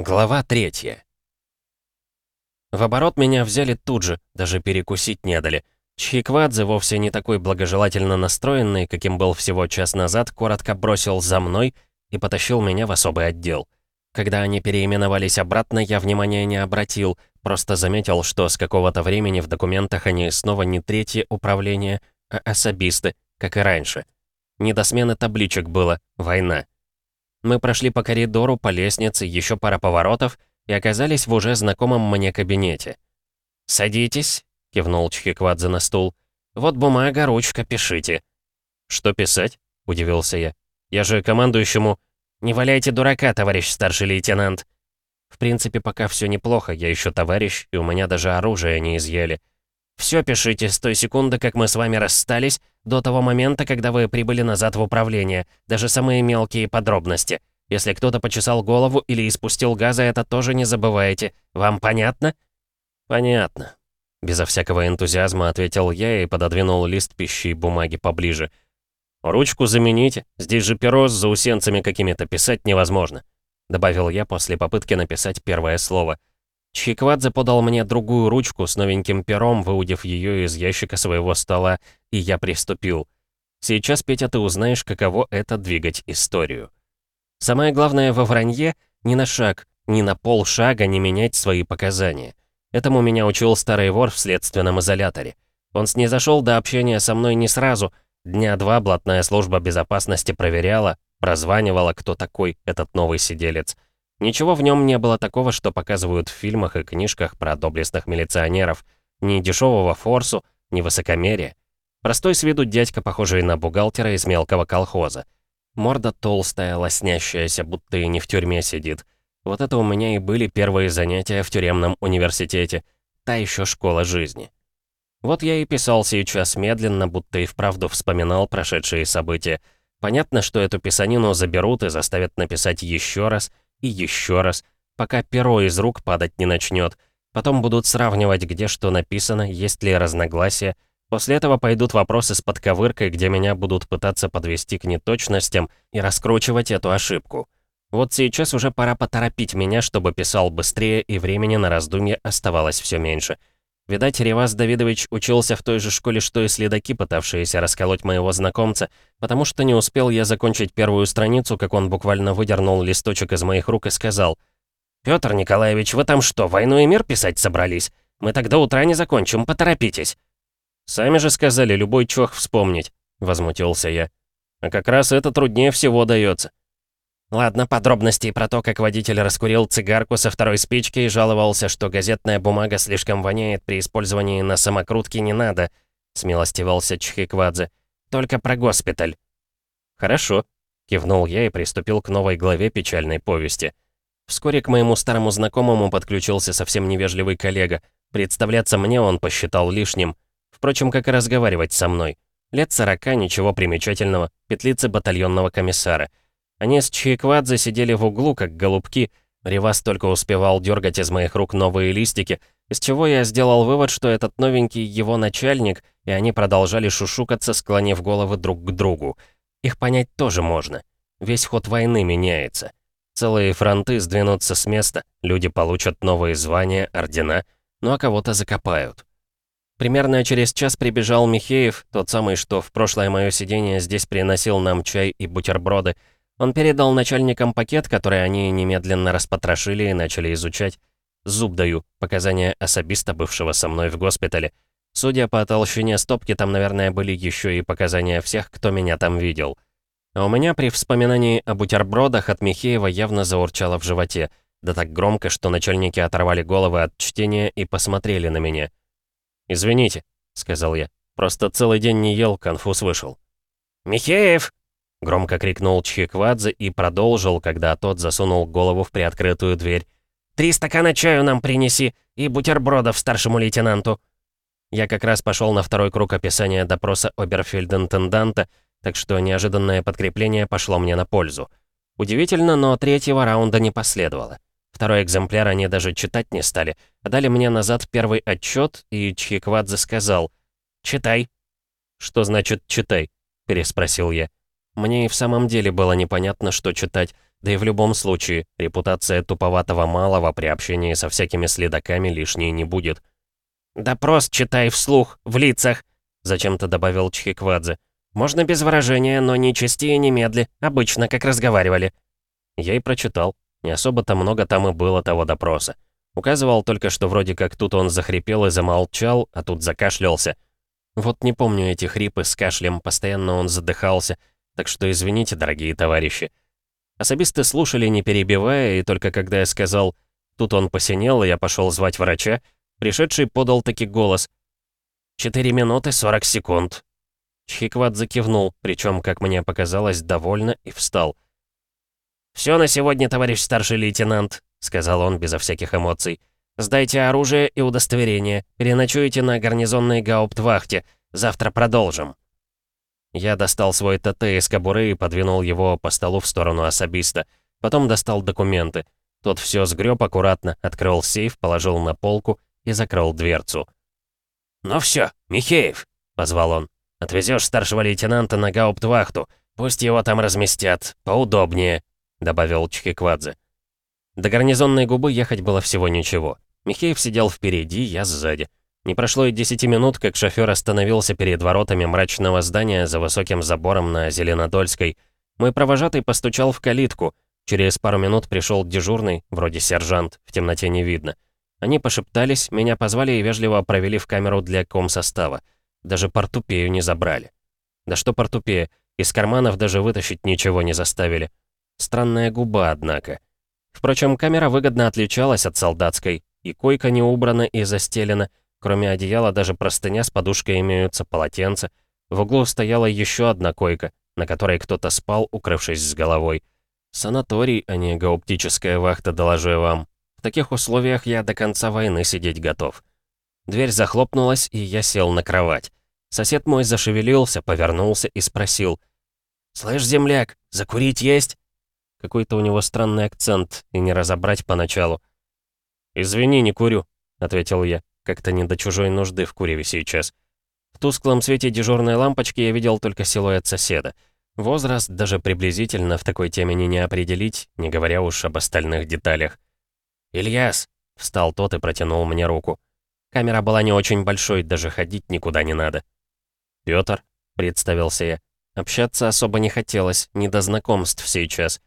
Глава третья. В оборот меня взяли тут же, даже перекусить не дали. Чхиквадзе, вовсе не такой благожелательно настроенный, каким был всего час назад, коротко бросил за мной и потащил меня в особый отдел. Когда они переименовались обратно, я внимания не обратил, просто заметил, что с какого-то времени в документах они снова не третье управление, а особисты, как и раньше. Не до смены табличек было, война. Мы прошли по коридору, по лестнице, еще пара поворотов и оказались в уже знакомом мне кабинете. «Садитесь», — кивнул Чхиквадзе на стул. «Вот бумага, ручка, пишите». «Что писать?» — удивился я. «Я же командующему...» «Не валяйте дурака, товарищ старший лейтенант». В принципе, пока все неплохо, я еще товарищ, и у меня даже оружие не изъяли. Все пишите с той секунды, как мы с вами расстались, до того момента, когда вы прибыли назад в управление, даже самые мелкие подробности. Если кто-то почесал голову или испустил газа, это тоже не забывайте. Вам понятно?» «Понятно», — безо всякого энтузиазма ответил я и пододвинул лист пищи и бумаги поближе. «Ручку замените, здесь же перо с заусенцами какими-то писать невозможно», — добавил я после попытки написать первое слово. Чхиквадзе подал мне другую ручку с новеньким пером, выудив ее из ящика своего стола, и я приступил. Сейчас, Петя, ты узнаешь, каково это двигать историю. Самое главное во вранье — ни на шаг, ни на полшага не менять свои показания. Этому меня учил старый вор в следственном изоляторе. Он снизошел до общения со мной не сразу. Дня два блатная служба безопасности проверяла, прозванивала, кто такой этот новый сиделец — Ничего в нем не было такого, что показывают в фильмах и книжках про доблестных милиционеров. Ни дешевого форсу, ни высокомерия. Простой с виду дядька, похожий на бухгалтера из мелкого колхоза. Морда толстая, лоснящаяся, будто и не в тюрьме сидит. Вот это у меня и были первые занятия в тюремном университете. Та еще школа жизни. Вот я и писал сейчас медленно, будто и вправду вспоминал прошедшие события. Понятно, что эту писанину заберут и заставят написать еще раз — и еще раз, пока перо из рук падать не начнет. Потом будут сравнивать, где что написано, есть ли разногласия. После этого пойдут вопросы с подковыркой, где меня будут пытаться подвести к неточностям и раскручивать эту ошибку. Вот сейчас уже пора поторопить меня, чтобы писал быстрее, и времени на раздумье оставалось все меньше. Видать, Ревас Давидович учился в той же школе, что и следаки, пытавшиеся расколоть моего знакомца, потому что не успел я закончить первую страницу, как он буквально выдернул листочек из моих рук и сказал, «Пётр Николаевич, вы там что, войну и мир писать собрались? Мы до утра не закончим, поторопитесь». «Сами же сказали, любой чох вспомнить», — возмутился я. «А как раз это труднее всего дается. Ладно, подробностей про то, как водитель раскурил цигарку со второй спички и жаловался, что газетная бумага слишком воняет при использовании на самокрутке не надо, смилостивался Чхиквадзе. Только про госпиталь. Хорошо, кивнул я и приступил к новой главе печальной повести. Вскоре к моему старому знакомому подключился совсем невежливый коллега. Представляться мне он посчитал лишним. Впрочем, как и разговаривать со мной. Лет сорока, ничего примечательного, петлицы батальонного комиссара — они с Чайквадзе сидели в углу, как голубки. Ревас только успевал дергать из моих рук новые листики, из чего я сделал вывод, что этот новенький его начальник, и они продолжали шушукаться, склонив головы друг к другу. Их понять тоже можно. Весь ход войны меняется. Целые фронты сдвинутся с места, люди получат новые звания, ордена, ну а кого-то закопают. Примерно через час прибежал Михеев, тот самый, что в прошлое мое сидение здесь приносил нам чай и бутерброды, он передал начальникам пакет, который они немедленно распотрошили и начали изучать. Зуб даю, показания особиста, бывшего со мной в госпитале. Судя по толщине стопки, там, наверное, были еще и показания всех, кто меня там видел. А у меня при вспоминании о бутербродах от Михеева явно заурчало в животе. Да так громко, что начальники оторвали головы от чтения и посмотрели на меня. «Извините», — сказал я. «Просто целый день не ел, конфуз вышел». «Михеев!» Громко крикнул Чхиквадзе и продолжил, когда тот засунул голову в приоткрытую дверь. «Три стакана чаю нам принеси и бутербродов старшему лейтенанту». Я как раз пошел на второй круг описания допроса оберфельдентенданта, так что неожиданное подкрепление пошло мне на пользу. Удивительно, но третьего раунда не последовало. Второй экземпляр они даже читать не стали, а дали мне назад первый отчет, и Чхиквадзе сказал «Читай». «Что значит «читай»?» — переспросил я. Мне и в самом деле было непонятно, что читать, Да и в любом случае, репутация туповатого малого при общении со всякими следаками лишней не будет. «Допрос читай вслух, в лицах», — зачем-то добавил Чхиквадзе. «Можно без выражения, но не части и не медли, обычно, как разговаривали». Я и прочитал. Не особо-то много там и было того допроса. Указывал только, что вроде как тут он захрипел и замолчал, а тут закашлялся. Вот не помню эти хрипы с кашлем, постоянно он задыхался, так что извините, дорогие товарищи. Особисты слушали, не перебивая, и только когда я сказал «тут он посинел, и я пошел звать врача», пришедший подал таки голос. «Четыре минуты сорок секунд». Чхикват закивнул, причем, как мне показалось, довольно, и встал. «Все на сегодня, товарищ старший лейтенант», — сказал он безо всяких эмоций. «Сдайте оружие и удостоверение. Переночуете на гарнизонной гауптвахте. Завтра продолжим». Я достал свой ТТ из кобуры и подвинул его по столу в сторону особиста. Потом достал документы. Тот все сгреб аккуратно, открыл сейф, положил на полку и закрыл дверцу. «Ну все, Михеев!» — позвал он. «Отвезешь старшего лейтенанта на гауптвахту. Пусть его там разместят. Поудобнее», — добавил Чхиквадзе. До гарнизонной губы ехать было всего ничего. Михеев сидел впереди, я сзади. Не прошло и 10 минут, как шофер остановился перед воротами мрачного здания за высоким забором на Зеленодольской. Мой провожатый постучал в калитку. Через пару минут пришел дежурный, вроде сержант, в темноте не видно. Они пошептались, меня позвали и вежливо провели в камеру для комсостава. Даже портупею не забрали. Да что портупея, из карманов даже вытащить ничего не заставили. Странная губа, однако. Впрочем, камера выгодно отличалась от солдатской, и койка не убрана и застелена, Кроме одеяла даже простыня с подушкой имеются, полотенце. В углу стояла еще одна койка, на которой кто-то спал, укрывшись с головой. Санаторий, а не гауптическая вахта, доложу я вам. В таких условиях я до конца войны сидеть готов. Дверь захлопнулась, и я сел на кровать. Сосед мой зашевелился, повернулся и спросил. «Слышь, земляк, закурить есть?» Какой-то у него странный акцент, и не разобрать поначалу. «Извини, не курю», — ответил я. Как-то не до чужой нужды в куреве сейчас. В тусклом свете дежурной лампочки я видел только силуэт соседа. Возраст даже приблизительно в такой темени не определить, не говоря уж об остальных деталях. «Ильяс!» — встал тот и протянул мне руку. Камера была не очень большой, даже ходить никуда не надо. «Пётр», — представился я. Общаться особо не хотелось, не до знакомств сейчас.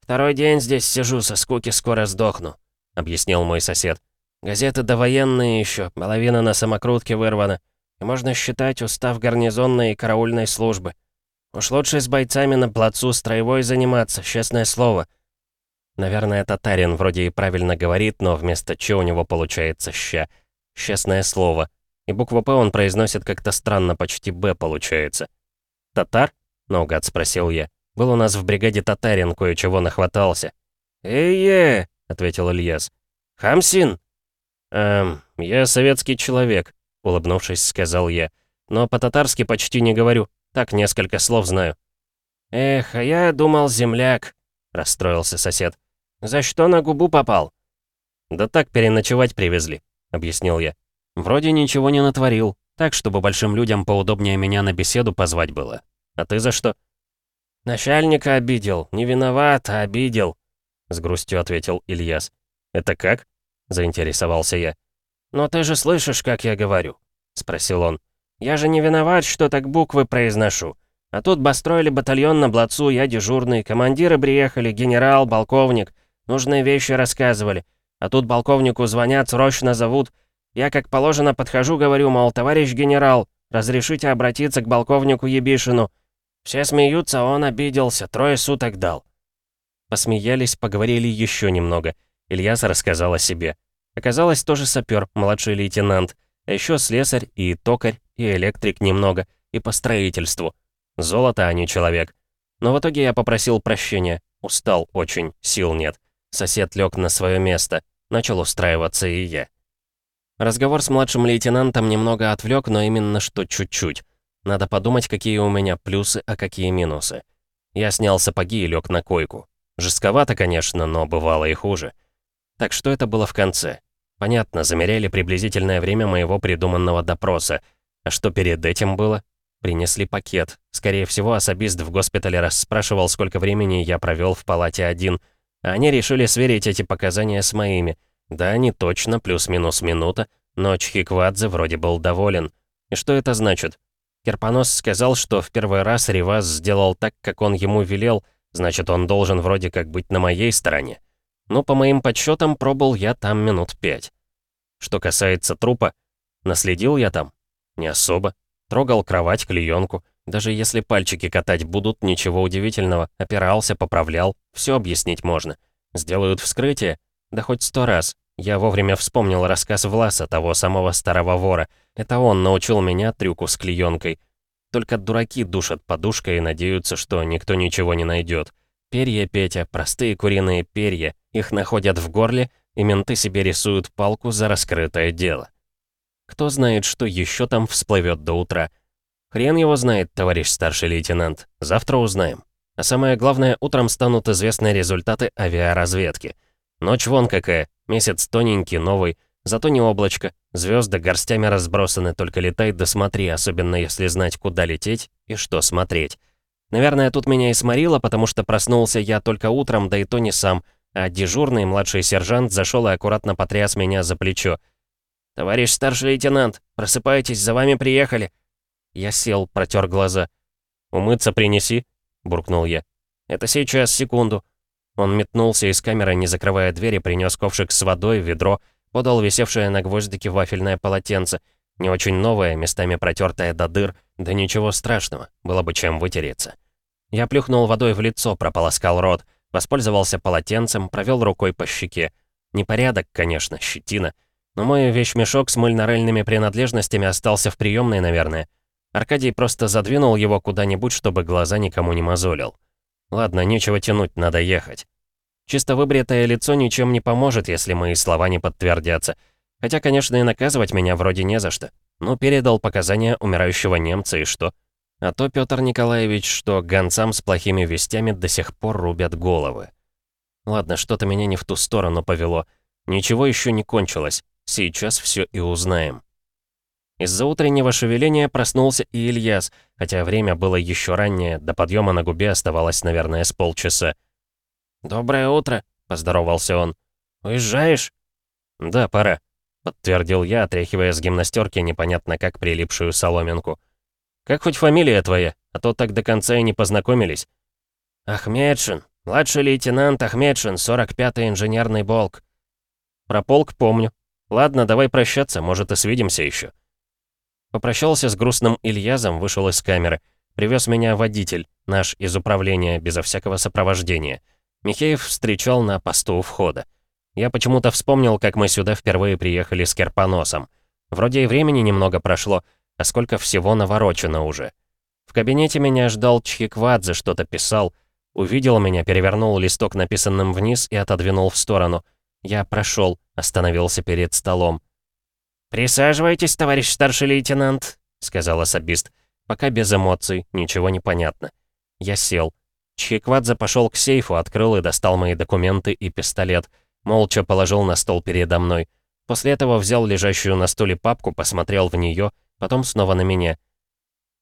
«Второй день здесь сижу, со скуки скоро сдохну», — объяснил мой сосед. Газеты довоенные еще, половина на самокрутке вырвана. И можно считать устав гарнизонной и караульной службы. Уж лучше с бойцами на плацу строевой заниматься, честное слово. Наверное, татарин вроде и правильно говорит, но вместо «ч» у него получается «ща». Честное слово. И букву «п» он произносит как-то странно, почти «б» получается. «Татар?» — наугад спросил я. «Был у нас в бригаде татарин, кое-чего нахватался». «Эй-е!» — ответил Ильяс. «Хамсин!» «Эм, я советский человек», — улыбнувшись, сказал я. «Но по-татарски почти не говорю. Так, несколько слов знаю». «Эх, а я думал, земляк», — расстроился сосед. «За что на губу попал?» «Да так переночевать привезли», — объяснил я. «Вроде ничего не натворил, так, чтобы большим людям поудобнее меня на беседу позвать было. А ты за что?» «Начальника обидел. Не виноват, а обидел», — с грустью ответил Ильяс. «Это как?» — заинтересовался я. «Но ты же слышишь, как я говорю?» — спросил он. «Я же не виноват, что так буквы произношу. А тут построили батальон на Блацу, я дежурный, командиры приехали, генерал, полковник. Нужные вещи рассказывали. А тут полковнику звонят, срочно зовут. Я, как положено, подхожу, говорю, мол, товарищ генерал, разрешите обратиться к полковнику Ебишину. Все смеются, он обиделся, трое суток дал». Посмеялись, поговорили еще немного — Ильяс рассказал о себе. Оказалось, тоже сапер, младший лейтенант, а еще слесарь и токарь, и электрик немного, и по строительству. Золото, а не человек. Но в итоге я попросил прощения. Устал очень, сил нет. Сосед лег на свое место. Начал устраиваться и я. Разговор с младшим лейтенантом немного отвлек, но именно что чуть-чуть. Надо подумать, какие у меня плюсы, а какие минусы. Я снял сапоги и лег на койку. Жестковато, конечно, но бывало и хуже. Так что это было в конце? Понятно, замеряли приблизительное время моего придуманного допроса. А что перед этим было? Принесли пакет. Скорее всего, особист в госпитале расспрашивал, сколько времени я провел в палате один. А они решили сверить эти показания с моими. Да, не точно, плюс-минус минута, но Чхиквадзе вроде был доволен. И что это значит? Керпонос сказал, что в первый раз Ривас сделал так, как он ему велел, значит, он должен вроде как быть на моей стороне. Но по моим подсчетам пробыл я там минут пять. Что касается трупа, наследил я там? Не особо. Трогал кровать, клеенку. Даже если пальчики катать будут, ничего удивительного. Опирался, поправлял. Все объяснить можно. Сделают вскрытие? Да хоть сто раз. Я вовремя вспомнил рассказ Власа, того самого старого вора. Это он научил меня трюку с клеенкой. Только дураки душат подушкой и надеются, что никто ничего не найдет. Перья, Петя, простые куриные перья. Их находят в горле, и менты себе рисуют палку за раскрытое дело. Кто знает, что еще там всплывет до утра. Хрен его знает, товарищ старший лейтенант. Завтра узнаем. А самое главное, утром станут известны результаты авиаразведки. Ночь вон какая, месяц тоненький, новый, зато не облачко, звезды горстями разбросаны, только летай да смотри, особенно если знать, куда лететь и что смотреть. Наверное, тут меня и сморило, потому что проснулся я только утром, да и то не сам, а дежурный младший сержант зашел и аккуратно потряс меня за плечо. «Товарищ старший лейтенант, просыпайтесь, за вами приехали!» Я сел, протер глаза. «Умыться принеси», — буркнул я. «Это сейчас, секунду». Он метнулся из камеры, не закрывая двери, принес ковшик с водой, ведро, подал висевшее на гвоздике вафельное полотенце, не очень новое, местами протертое до дыр, да ничего страшного, было бы чем вытереться. Я плюхнул водой в лицо, прополоскал рот, воспользовался полотенцем, провел рукой по щеке. Непорядок, конечно, щетина — но мой вещмешок с мыльно-рыльными принадлежностями остался в приемной, наверное. Аркадий просто задвинул его куда-нибудь, чтобы глаза никому не мозолил. Ладно, нечего тянуть, надо ехать. Чисто выбритое лицо ничем не поможет, если мои слова не подтвердятся. Хотя, конечно, и наказывать меня вроде не за что. Ну, передал показания умирающего немца, и что? А то Петр Николаевич, что гонцам с плохими вестями до сих пор рубят головы. Ладно, что-то меня не в ту сторону повело. Ничего еще не кончилось. Сейчас все и узнаем. Из-за утреннего шевеления проснулся и Ильяс, хотя время было еще раннее, до подъема на губе оставалось, наверное, с полчаса. «Доброе утро», — поздоровался он. «Уезжаешь?» «Да, пора», — подтвердил я, отряхивая с гимнастерки непонятно как прилипшую соломинку. «Как хоть фамилия твоя, а то так до конца и не познакомились». «Ахмедшин, младший лейтенант Ахмедшин, 45-й инженерный полк». «Про полк помню», Ладно, давай прощаться, может и свидимся еще. Попрощался с грустным Ильязом, вышел из камеры. Привез меня водитель, наш из управления, безо всякого сопровождения. Михеев встречал на посту у входа. Я почему-то вспомнил, как мы сюда впервые приехали с Керпоносом. Вроде и времени немного прошло, а сколько всего наворочено уже. В кабинете меня ждал Чхиквадзе, что-то писал. Увидел меня, перевернул листок написанным вниз и отодвинул в сторону — я прошел, остановился перед столом. «Присаживайтесь, товарищ старший лейтенант», — сказал особист. Пока без эмоций, ничего не понятно. Я сел. Чхиквадзе пошел к сейфу, открыл и достал мои документы и пистолет. Молча положил на стол передо мной. После этого взял лежащую на столе папку, посмотрел в нее, потом снова на меня.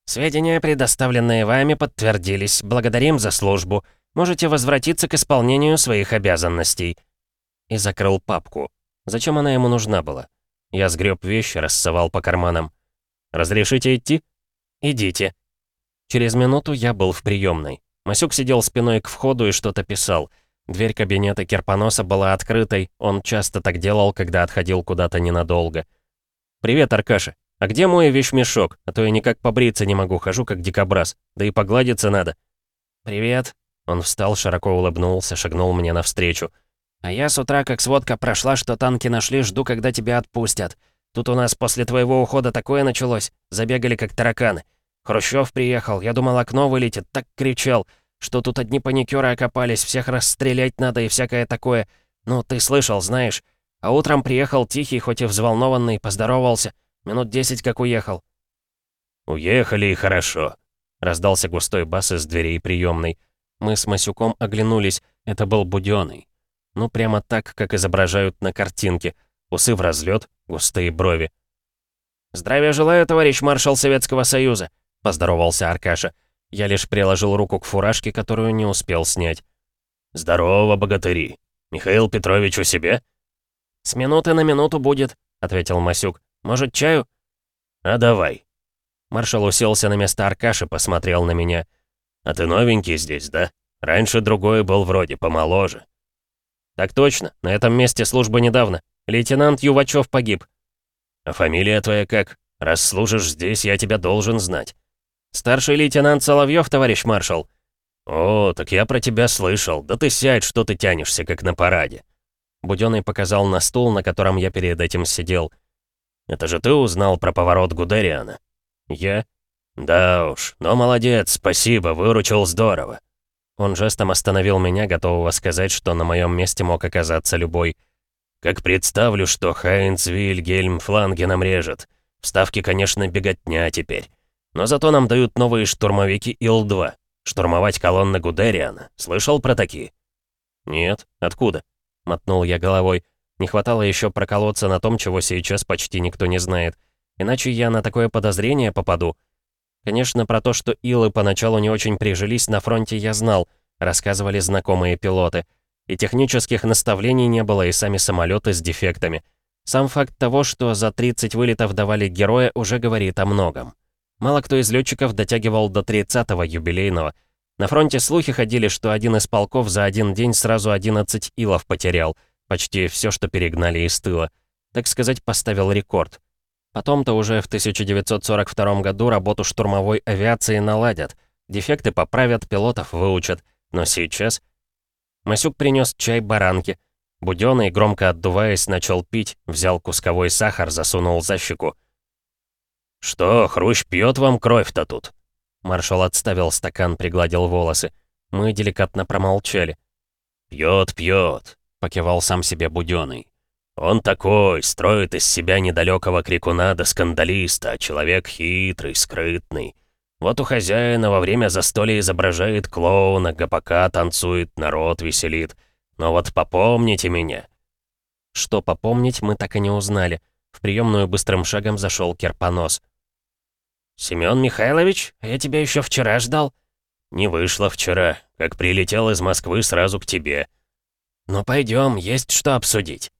«Сведения, предоставленные вами, подтвердились. Благодарим за службу. Можете возвратиться к исполнению своих обязанностей и закрыл папку. Зачем она ему нужна была? Я сгреб вещи, рассовал по карманам. «Разрешите идти?» «Идите». Через минуту я был в приемной. Масюк сидел спиной к входу и что-то писал. Дверь кабинета Керпоноса была открытой, он часто так делал, когда отходил куда-то ненадолго. «Привет, Аркаша. А где мой вещмешок? А то я никак побриться не могу, хожу как дикобраз. Да и погладиться надо». «Привет». Он встал, широко улыбнулся, шагнул мне навстречу. А я с утра, как сводка прошла, что танки нашли, жду, когда тебя отпустят. Тут у нас после твоего ухода такое началось. Забегали, как тараканы. Хрущев приехал, я думал, окно вылетит, так кричал, что тут одни паникеры окопались, всех расстрелять надо и всякое такое. Ну, ты слышал, знаешь. А утром приехал тихий, хоть и взволнованный, поздоровался. Минут десять как уехал. «Уехали и хорошо», — раздался густой бас из дверей приемной. Мы с Масюком оглянулись, это был Будённый. Ну, прямо так, как изображают на картинке. Усы в разлет, густые брови. «Здравия желаю, товарищ маршал Советского Союза. поздоровался Аркаша. Я лишь приложил руку к фуражке, которую не успел снять. «Здорово, богатыри! Михаил Петрович у себя?» «С минуты на минуту будет», — ответил Масюк. «Может, чаю?» «А давай». Маршал уселся на место Аркаши, посмотрел на меня. «А ты новенький здесь, да? Раньше другой был вроде помоложе». «Так точно. На этом месте служба недавно. Лейтенант Ювачев погиб». «А фамилия твоя как? Раз служишь здесь, я тебя должен знать». «Старший лейтенант Соловьев, товарищ маршал». «О, так я про тебя слышал. Да ты сядь, что ты тянешься, как на параде». Будённый показал на стул, на котором я перед этим сидел. «Это же ты узнал про поворот Гудериана?» «Я?» «Да уж, но молодец, спасибо, выручил здорово». Он жестом остановил меня, готового сказать, что на моем месте мог оказаться любой. «Как представлю, что Хайнц Вильгельм фланги нам режет. Вставки, конечно, беготня теперь. Но зато нам дают новые штурмовики Ил-2. Штурмовать колонны Гудериана. Слышал про такие?» «Нет. Откуда?» — мотнул я головой. Не хватало еще проколоться на том, чего сейчас почти никто не знает. Иначе я на такое подозрение попаду. Конечно, про то, что Илы поначалу не очень прижились на фронте, я знал. Рассказывали знакомые пилоты. И технических наставлений не было, и сами самолеты с дефектами. Сам факт того, что за 30 вылетов давали героя, уже говорит о многом. Мало кто из летчиков дотягивал до 30-го юбилейного. На фронте слухи ходили, что один из полков за один день сразу 11 илов потерял. Почти все, что перегнали из тыла. Так сказать, поставил рекорд. Потом-то уже в 1942 году работу штурмовой авиации наладят. Дефекты поправят, пилотов выучат. Но сейчас... Масюк принес чай баранки. Будённый, громко отдуваясь, начал пить, взял кусковой сахар, засунул за щеку. «Что, Хрущ пьет вам кровь-то тут?» Маршал отставил стакан, пригладил волосы. Мы деликатно промолчали. «Пьет, пьет», — покивал сам себе Будённый. «Он такой, строит из себя недалекого крикуна до скандалиста, человек хитрый, скрытный. Вот у хозяина во время застолья изображает клоуна, гопака танцует, народ веселит. Но вот попомните меня». Что попомнить, мы так и не узнали. В приемную быстрым шагом зашел Керпонос. «Семён Михайлович, я тебя еще вчера ждал». «Не вышло вчера. Как прилетел из Москвы, сразу к тебе». «Ну пойдем, есть что обсудить».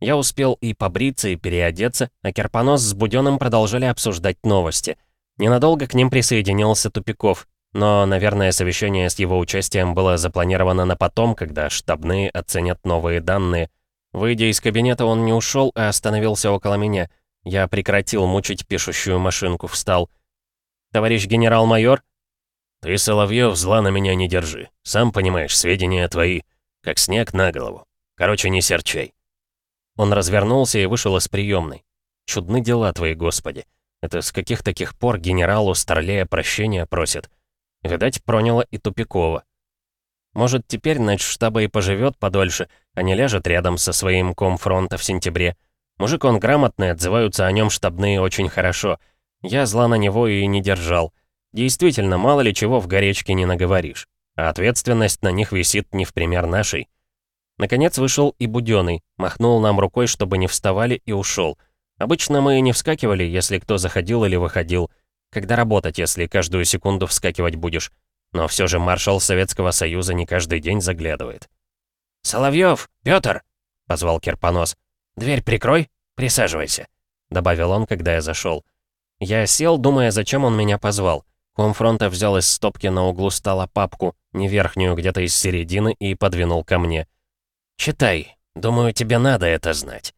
Я успел и побриться, и переодеться, а Керпонос с Будённым продолжали обсуждать новости. Ненадолго к ним присоединился Тупиков, но, наверное, совещание с его участием было запланировано на потом, когда штабные оценят новые данные. Выйдя из кабинета, он не ушел, а остановился около меня. Я прекратил мучить пишущую машинку, встал. «Товарищ генерал-майор?» «Ты, Соловьев, зла на меня не держи. Сам понимаешь, сведения твои, как снег на голову. Короче, не серчай». Он развернулся и вышел из приемной. «Чудны дела твои, Господи. Это с каких таких пор генералу Старлея прощения просит?» Видать, проняло и Тупикова. Может, теперь штаба и поживет подольше, а не ляжет рядом со своим комфронта в сентябре. Мужик он грамотный, отзываются о нем штабные очень хорошо. Я зла на него и не держал. Действительно, мало ли чего в горечке не наговоришь. А ответственность на них висит не в пример нашей. Наконец вышел и Будённый, махнул нам рукой, чтобы не вставали, и ушел. Обычно мы не вскакивали, если кто заходил или выходил. Когда работать, если каждую секунду вскакивать будешь? Но все же маршал Советского Союза не каждый день заглядывает. «Соловьев! Пётр!» — позвал Керпонос. «Дверь прикрой, присаживайся», — добавил он, когда я зашел. Я сел, думая, зачем он меня позвал. Комфронта взял из стопки на углу стола папку, не верхнюю, где-то из середины, и подвинул ко мне. «Читай. Думаю, тебе надо это знать».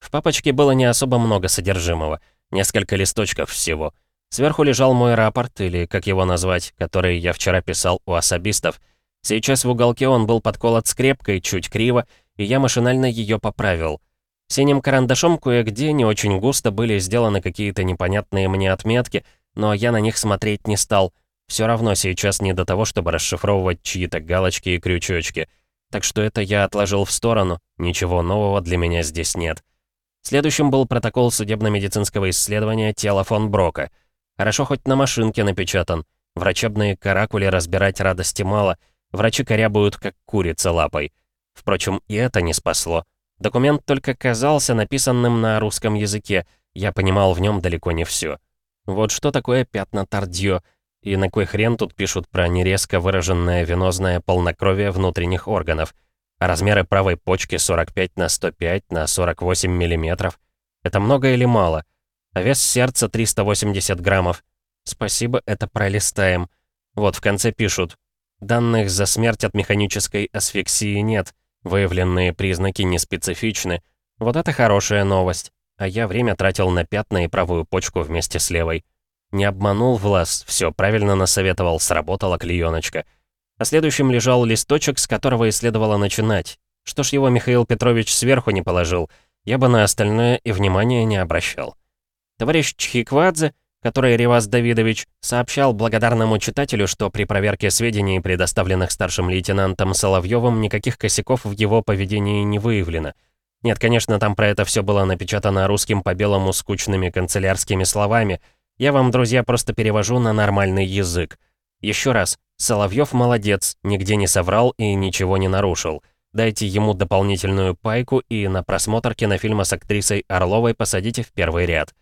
В папочке было не особо много содержимого, несколько листочков всего — Сверху лежал мой рапорт, или как его назвать, который я вчера писал у особистов. Сейчас в уголке он был подколот скрепкой, чуть криво, и я машинально ее поправил. Синим карандашом кое-где не очень густо были сделаны какие-то непонятные мне отметки, но я на них смотреть не стал. Все равно сейчас не до того, чтобы расшифровывать чьи-то галочки и крючочки. Так что это я отложил в сторону, ничего нового для меня здесь нет. Следующим был протокол судебно-медицинского исследования тела фон Брока — Хорошо хоть на машинке напечатан. Врачебные каракули разбирать радости мало. Врачи корябают, как курица лапой. Впрочем, и это не спасло. Документ только казался написанным на русском языке. Я понимал в нем далеко не все. Вот что такое пятна Тардьё, и на кой хрен тут пишут про нерезко выраженное венозное полнокровие внутренних органов, а размеры правой почки 45 на 105 на 48 миллиметров. Это много или мало? А вес сердца 380 граммов. Спасибо, это пролистаем. Вот в конце пишут. Данных за смерть от механической асфиксии нет. Выявленные признаки не специфичны. Вот это хорошая новость. А я время тратил на пятна и правую почку вместе с левой. Не обманул Влас, все правильно насоветовал, сработала клееночка. А следующим лежал листочек, с которого и следовало начинать. Что ж его Михаил Петрович сверху не положил, я бы на остальное и внимания не обращал. Товарищ Чхиквадзе, который Ревас Давидович, сообщал благодарному читателю, что при проверке сведений, предоставленных старшим лейтенантом Соловьевым, никаких косяков в его поведении не выявлено. Нет, конечно, там про это все было напечатано русским по белому скучными канцелярскими словами — я вам, друзья, просто перевожу на нормальный язык. Еще раз, Соловьев молодец, нигде не соврал и ничего не нарушил. Дайте ему дополнительную пайку и на просмотр кинофильма с актрисой Орловой посадите в первый ряд.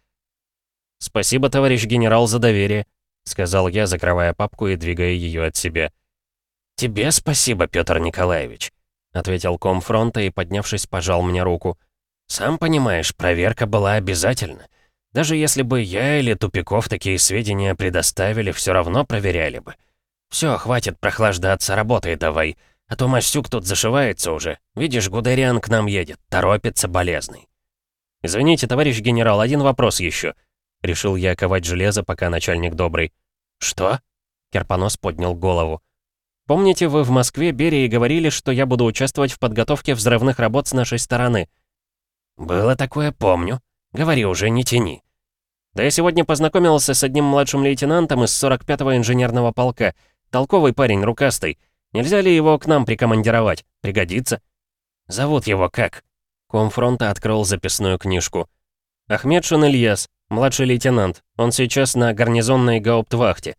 «Спасибо, товарищ генерал, за доверие», — сказал я, закрывая папку и двигая ее от себя. «Тебе спасибо, Петр Николаевич», — ответил комфронта и, поднявшись, пожал мне руку. «Сам понимаешь, проверка была обязательна. Даже если бы я или Тупиков такие сведения предоставили, все равно проверяли бы. Все, хватит прохлаждаться, работай давай. А то Масюк тут зашивается уже. Видишь, Гудериан к нам едет, торопится болезный. «Извините, товарищ генерал, один вопрос еще. Решил я ковать железо, пока начальник добрый. «Что?» Керпонос поднял голову. «Помните, вы в Москве Берии говорили, что я буду участвовать в подготовке взрывных работ с нашей стороны?» «Было такое, помню. Говори уже, не тяни». Да я сегодня познакомился с одним младшим лейтенантом из 45-го инженерного полка. Толковый парень, рукастый. Нельзя ли его к нам прикомандировать? Пригодится. Зовут его как? Комфронта открыл записную книжку. Ахмедшин Ильяс, младший лейтенант. Он сейчас на гарнизонной гауптвахте.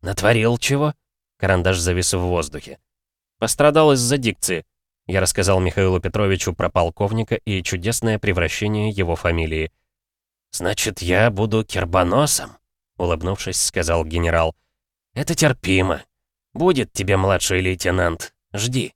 Натворил чего? Карандаш завис в воздухе. Пострадал из-за дикции. Я рассказал Михаилу Петровичу про полковника и чудесное превращение его фамилии. «Значит, я буду кербоносом?» — улыбнувшись, сказал генерал. «Это терпимо. Будет тебе, младший лейтенант. Жди».